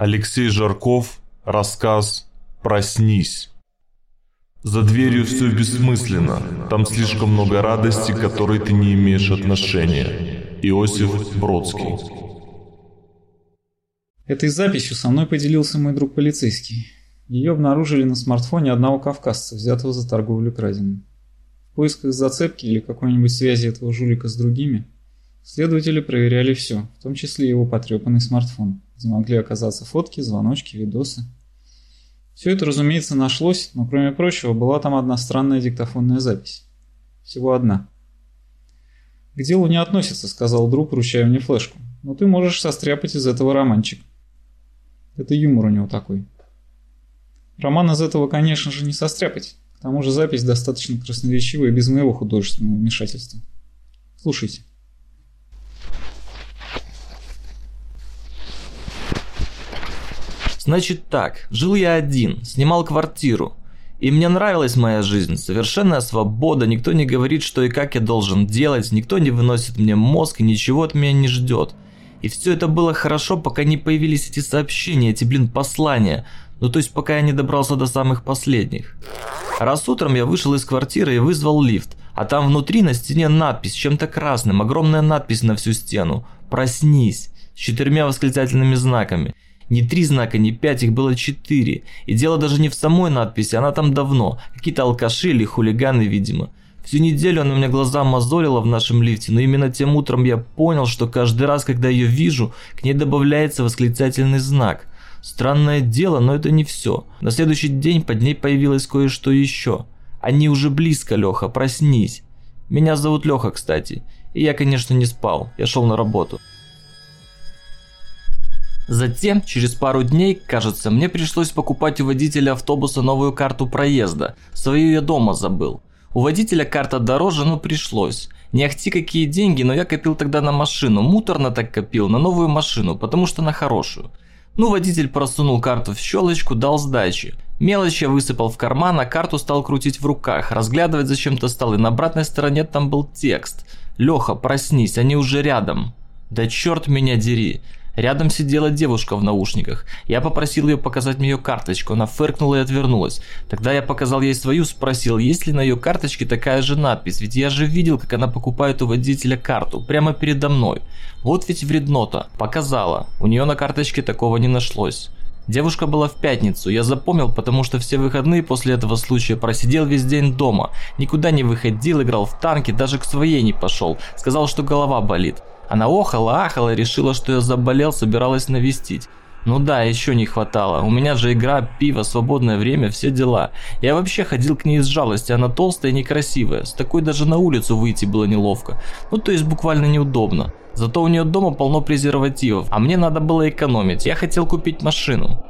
Алексей Жарков, рассказ «Проснись». За дверью все бессмысленно, там слишком много радости, к которой ты не имеешь отношения. Иосиф Бродский. Этой записью со мной поделился мой друг полицейский. Ее обнаружили на смартфоне одного кавказца, взятого за торговлю краденым. В поисках зацепки или какой-нибудь связи этого жулика с другими, следователи проверяли все, в том числе его потрепанный смартфон где могли оказаться фотки, звоночки, видосы. Все это, разумеется, нашлось, но кроме прочего была там одна странная диктофонная запись. Всего одна. «К делу не относится», — сказал друг, вручая мне флешку. «Но ты можешь состряпать из этого романчик». Это юмор у него такой. Роман из этого, конечно же, не состряпать. К тому же запись достаточно красноречивая без моего художественного вмешательства. Слушайте. Значит так, жил я один, снимал квартиру. И мне нравилась моя жизнь, совершенная свобода, никто не говорит, что и как я должен делать, никто не выносит мне мозг и ничего от меня не ждет. И все это было хорошо, пока не появились эти сообщения, эти, блин, послания. Ну то есть пока я не добрался до самых последних. Раз утром я вышел из квартиры и вызвал лифт, а там внутри на стене надпись чем-то красным, огромная надпись на всю стену «Проснись» с четырьмя восклицательными знаками. Не три знака, не пять, их было четыре. И дело даже не в самой надписи, она там давно. Какие-то алкаши или хулиганы, видимо. Всю неделю она меня глаза мозолила в нашем лифте, но именно тем утром я понял, что каждый раз, когда ее вижу, к ней добавляется восклицательный знак. Странное дело, но это не все. На следующий день под ней появилось кое-что еще. Они уже близко, Леха, проснись. Меня зовут Леха, кстати. И я, конечно, не спал, я шел на работу. Затем, через пару дней, кажется, мне пришлось покупать у водителя автобуса новую карту проезда. Свою я дома забыл. У водителя карта дороже, но пришлось. Не ахти какие деньги, но я копил тогда на машину. Муторно так копил, на новую машину, потому что на хорошую. Ну, водитель просунул карту в щелочку, дал сдачи. Мелочь я высыпал в карман, а карту стал крутить в руках, разглядывать зачем-то стал, и на обратной стороне там был текст. «Леха, проснись, они уже рядом». Да черт меня дери. Рядом сидела девушка в наушниках. Я попросил ее показать мне ее карточку. Она фыркнула и отвернулась. Тогда я показал ей свою, спросил, есть ли на ее карточке такая же надпись. Ведь я же видел, как она покупает у водителя карту. Прямо передо мной. Вот ведь вредно-то. Показала. У нее на карточке такого не нашлось. Девушка была в пятницу, я запомнил, потому что все выходные после этого случая просидел весь день дома. Никуда не выходил, играл в танки, даже к своей не пошел. Сказал, что голова болит. Она охала, ахала, решила, что я заболел, собиралась навестить. Ну да, еще не хватало. У меня же игра, пиво, свободное время, все дела. Я вообще ходил к ней из жалости, она толстая и некрасивая. С такой даже на улицу выйти было неловко. Ну то есть буквально неудобно. Зато у нее дома полно презервативов, а мне надо было экономить. Я хотел купить машину.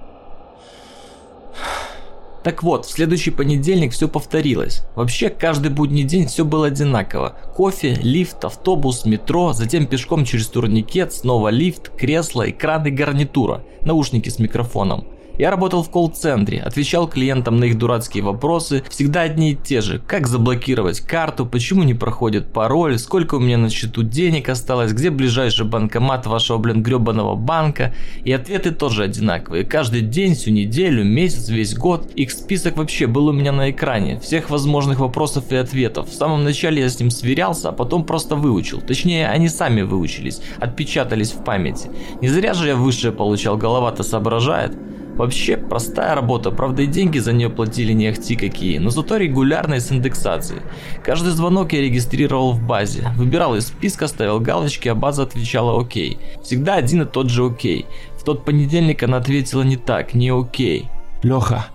Так вот, в следующий понедельник все повторилось. Вообще, каждый будний день все было одинаково. Кофе, лифт, автобус, метро, затем пешком через турникет, снова лифт, кресло, экран и гарнитура, наушники с микрофоном. Я работал в колл-центре, отвечал клиентам на их дурацкие вопросы, всегда одни и те же. Как заблокировать карту, почему не проходит пароль, сколько у меня на счету денег осталось, где ближайший банкомат вашего, блин, гребаного банка. И ответы тоже одинаковые. Каждый день, всю неделю, месяц, весь год. Их список вообще был у меня на экране. Всех возможных вопросов и ответов. В самом начале я с ним сверялся, а потом просто выучил. Точнее, они сами выучились, отпечатались в памяти. Не зря же я высшее получал, голова-то соображает. Вообще простая работа, правда и деньги за нее платили не ахти какие, но зато регулярные с индексацией. Каждый звонок я регистрировал в базе, выбирал из списка, ставил галочки, а база отвечала окей. Всегда один и тот же окей. В тот понедельник она ответила не так, не окей. Леха,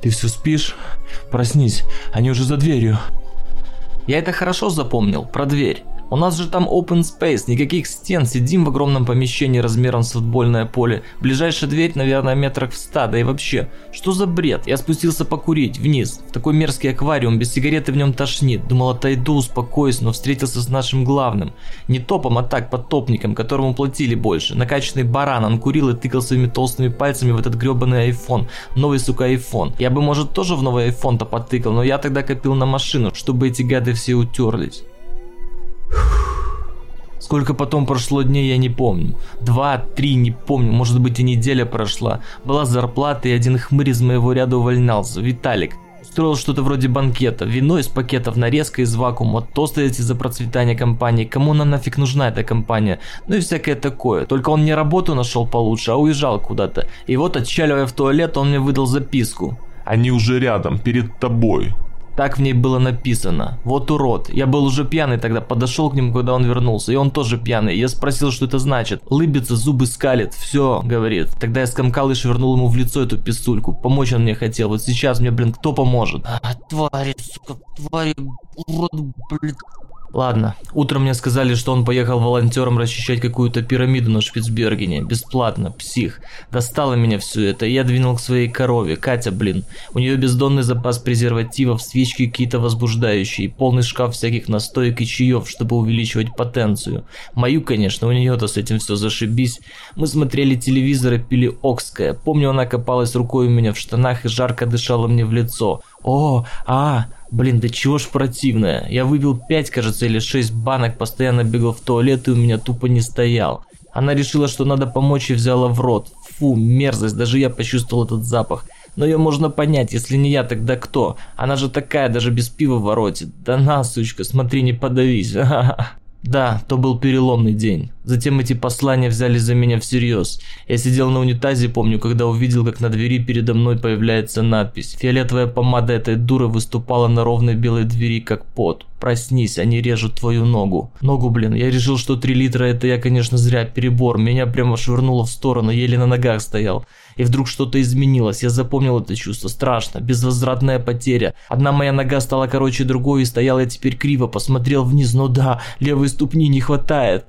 ты все спишь? Проснись, они уже за дверью. Я это хорошо запомнил, про дверь. У нас же там open space, никаких стен, сидим в огромном помещении размером с футбольное поле. Ближайшая дверь, наверное, метрах в ста, да и вообще. Что за бред? Я спустился покурить, вниз. В такой мерзкий аквариум, без сигареты в нем тошнит. Думал, отойду, успокоюсь, но встретился с нашим главным. Не топом, а так, подтопником, которому платили больше. Накачанный баран, он курил и тыкал своими толстыми пальцами в этот гребаный iPhone. Новый, сука, iPhone. Я бы, может, тоже в новый iPhone-то потыкал, но я тогда копил на машину, чтобы эти гады все утерлись. Сколько потом прошло дней, я не помню. Два, три, не помню, может быть и неделя прошла. Была зарплата, и один хмырь из моего ряда увольнялся, Виталик. Устроил что-то вроде банкета, вино из пакетов, нарезка из вакуума, тосты эти за процветание компании, кому нам нафиг нужна эта компания, ну и всякое такое. Только он не работу нашел получше, а уезжал куда-то. И вот, отчаливая в туалет, он мне выдал записку. Они уже рядом, перед тобой. Так в ней было написано. Вот урод. Я был уже пьяный тогда, подошел к нему, когда он вернулся, и он тоже пьяный. Я спросил, что это значит. Лыбится, зубы скалит. Все, говорит. Тогда я скомкал и швырнул ему в лицо эту пистульку. Помочь он мне хотел. Вот сейчас мне, блин, кто поможет? А, твари, сука, твари, урод, блин. Ладно, утром мне сказали, что он поехал волонтером расчищать какую-то пирамиду на Шпицбергене. Бесплатно, псих. Достало меня все это, я двинул к своей корове. Катя, блин. У нее бездонный запас презервативов, свечки какие-то возбуждающие, полный шкаф всяких настоек и чаев, чтобы увеличивать потенцию. Мою, конечно, у нее-то с этим все зашибись. Мы смотрели телевизор и пили Окское. Помню, она копалась рукой у меня в штанах и жарко дышала мне в лицо. О, а, Блин, да чего ж противное. Я выпил 5, кажется, или 6 банок, постоянно бегал в туалет и у меня тупо не стоял. Она решила, что надо помочь и взяла в рот. Фу, мерзость, даже я почувствовал этот запах. Но ее можно понять, если не я, тогда кто? Она же такая, даже без пива воротит. Да на, сучка, смотри, не подавись. Да, то был переломный день. Затем эти послания взяли за меня всерьез. Я сидел на унитазе, помню, когда увидел, как на двери передо мной появляется надпись. Фиолетовая помада этой дуры выступала на ровной белой двери, как пот. Проснись, они режут твою ногу. Ногу, блин, я решил, что 3 литра это я, конечно, зря перебор. Меня прямо швырнуло в сторону, еле на ногах стоял. И вдруг что-то изменилось. Я запомнил это чувство. Страшно. Безвозвратная потеря. Одна моя нога стала короче другой и стоял я теперь криво. Посмотрел вниз. Но да, левой ступни не хватает.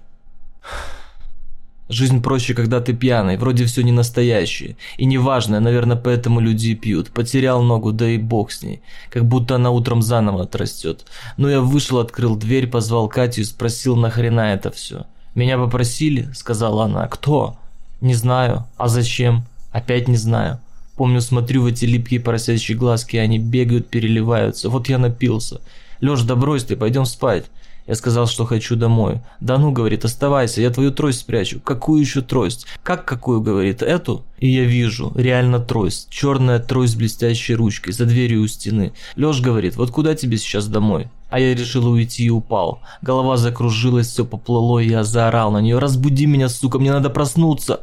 Жизнь проще, когда ты пьяный, вроде все не настоящее. И неважное, наверное, поэтому люди пьют. Потерял ногу, да и бог с ней. Как будто она утром заново отрастет. Но я вышел, открыл дверь, позвал Катю и спросил, нахрена это все. «Меня попросили?» – сказала она. «Кто?» «Не знаю. А зачем?» Опять не знаю. Помню, смотрю в эти липкие поросячьи глазки, они бегают, переливаются. Вот я напился. Лёш, да брось ты, пойдем спать. Я сказал, что хочу домой. Да ну, говорит, оставайся, я твою трость спрячу. Какую еще трость? Как какую, говорит, эту? И я вижу, реально трость. Черная трость с блестящей ручкой, за дверью у стены. Лёш говорит, вот куда тебе сейчас домой? А я решил уйти и упал. Голова закружилась, все поплыло, и я заорал на нее. Разбуди меня, сука, мне надо проснуться.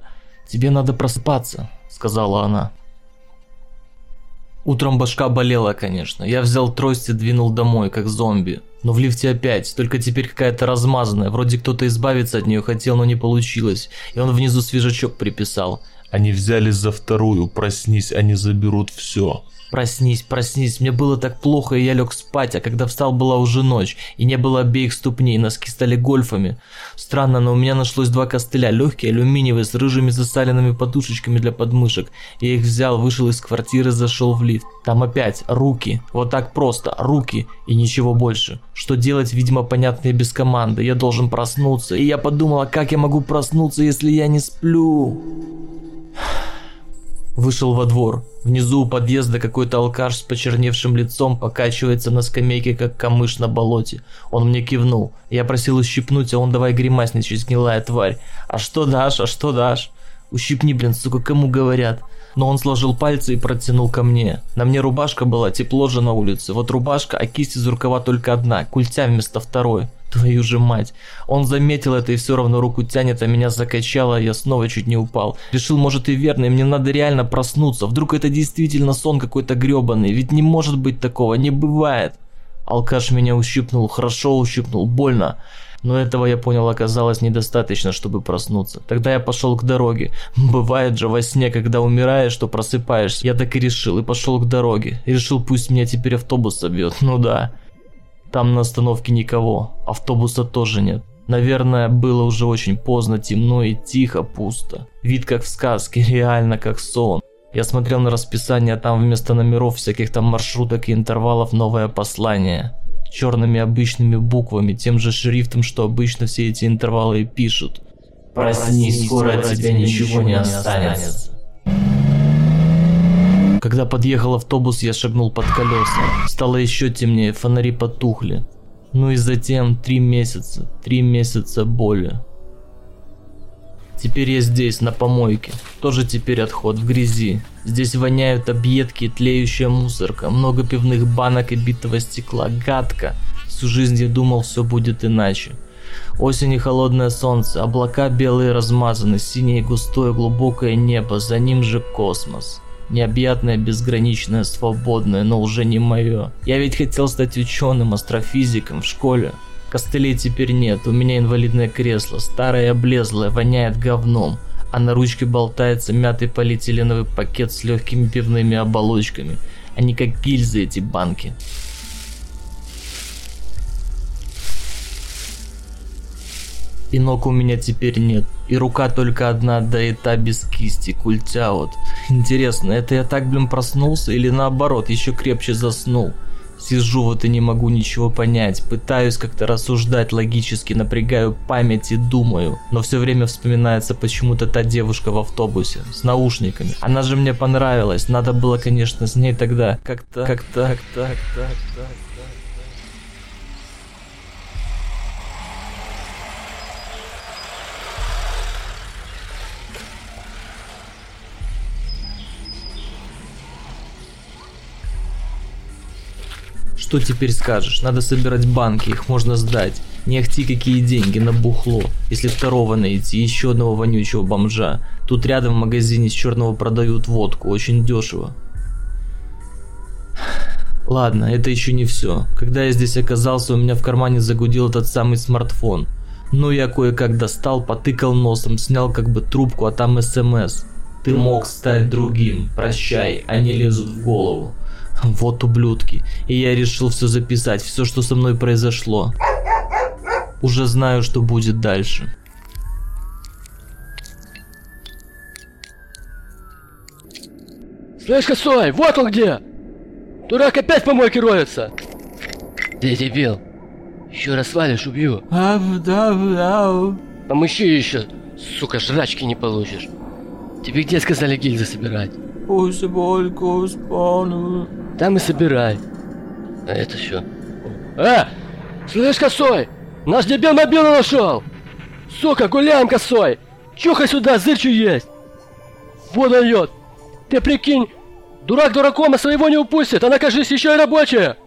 Тебе надо просыпаться сказала она. Утром башка болела, конечно. Я взял трость и двинул домой, как зомби. Но в лифте опять, только теперь какая-то размазанная. Вроде кто-то избавиться от нее хотел, но не получилось. И он внизу свежачок приписал. Они взяли за вторую, проснись, они заберут все. Проснись, проснись, мне было так плохо, и я лег спать, а когда встал, была уже ночь, и не было обеих ступней, носки стали гольфами. Странно, но у меня нашлось два костыля, легкие, алюминиевые, с рыжими засаленными подушечками для подмышек. Я их взял, вышел из квартиры, зашел в лифт. Там опять руки, вот так просто, руки, и ничего больше. Что делать, видимо, понятно и без команды, я должен проснуться, и я подумала, как я могу проснуться, если я не сплю. Вышел во двор. Внизу у подъезда какой-то алкаш с почерневшим лицом покачивается на скамейке, как камыш на болоте. Он мне кивнул. Я просил ущипнуть, а он давай гримасничать, гнилая тварь. А что дашь, а что дашь? Ущипни, блин, сука, кому говорят? Но он сложил пальцы и протянул ко мне. На мне рубашка была, тепло же на улице. Вот рубашка, а кисть из рукава только одна, культя вместо второй. Твою же мать. Он заметил это и все равно руку тянет, а меня закачало, я снова чуть не упал. Решил, может и верно, и мне надо реально проснуться. Вдруг это действительно сон какой-то гребаный. Ведь не может быть такого, не бывает. Алкаш меня ущипнул, хорошо ущипнул, больно. Но этого я понял оказалось недостаточно, чтобы проснуться. Тогда я пошел к дороге. Бывает же во сне, когда умираешь, что просыпаешься. Я так и решил, и пошел к дороге. И решил, пусть меня теперь автобус собьет. Ну да. Там на остановке никого, автобуса тоже нет. Наверное, было уже очень поздно, темно и тихо, пусто. Вид как в сказке, реально как сон. Я смотрел на расписание, а там вместо номеров всяких там маршруток и интервалов новое послание. Черными обычными буквами, тем же шрифтом, что обычно все эти интервалы и пишут. Проснись, скоро от тебя ничего не останется. Когда подъехал автобус, я шагнул под колеса. Стало еще темнее, фонари потухли. Ну и затем три месяца, три месяца боли. Теперь я здесь, на помойке. Тоже теперь отход в грязи. Здесь воняют объедки и тлеющая мусорка. Много пивных банок и битого стекла. Гадко. Всю жизнь я думал, все будет иначе. Осень и холодное солнце, облака белые размазаны, синее густое глубокое небо, за ним же космос. Необъятное, безграничное, свободное, но уже не мое. Я ведь хотел стать ученым, астрофизиком в школе. Костылей теперь нет, у меня инвалидное кресло, старое и облезлое, воняет говном. А на ручке болтается мятый полиэтиленовый пакет с легкими пивными оболочками. Они как гильзы эти банки. И ног у меня теперь нет. И рука только одна, да и та без кисти, культя вот. Интересно, это я так, блин, проснулся или наоборот, еще крепче заснул? Сижу вот и не могу ничего понять, пытаюсь как-то рассуждать логически, напрягаю память и думаю, но все время вспоминается почему-то та девушка в автобусе с наушниками. Она же мне понравилась, надо было, конечно, с ней тогда как-то, как-то, как-то, так, Что теперь скажешь? Надо собирать банки, их можно сдать. Не ахти какие деньги на бухло. Если второго найти, еще одного вонючего бомжа. Тут рядом в магазине с черного продают водку, очень дешево. Ладно, это еще не все. Когда я здесь оказался, у меня в кармане загудел этот самый смартфон. Ну, я кое-как достал, потыкал носом, снял как бы трубку, а там СМС. Ты мог стать другим, прощай, они лезут в голову. Вот ублюдки. И я решил все записать, все, что со мной произошло. Уже знаю, что будет дальше. Слышь, косой, вот он где! Дурак опять по мойке роется! Ты дебил! Еще раз свалишь, убью! Помыщи еще, сука, жрачки не получишь. Тебе где сказали гильзы собирать? Там и собирай. А это что? А! Слышь, косой! Наш дебил мобилу нашел! Сука, гуляем, косой! Чухай сюда, зырчу есть! Вот дает! Ты прикинь, дурак дураком, а своего не упустит, а накажись еще и рабочая!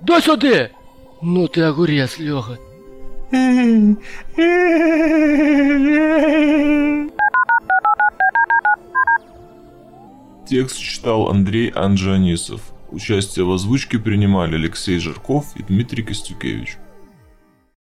Дай сюда! Ну ты огурец, Леха. Текст читал Андрей Анджанисов. Участие в озвучке принимали Алексей Жирков и Дмитрий Костюкевич.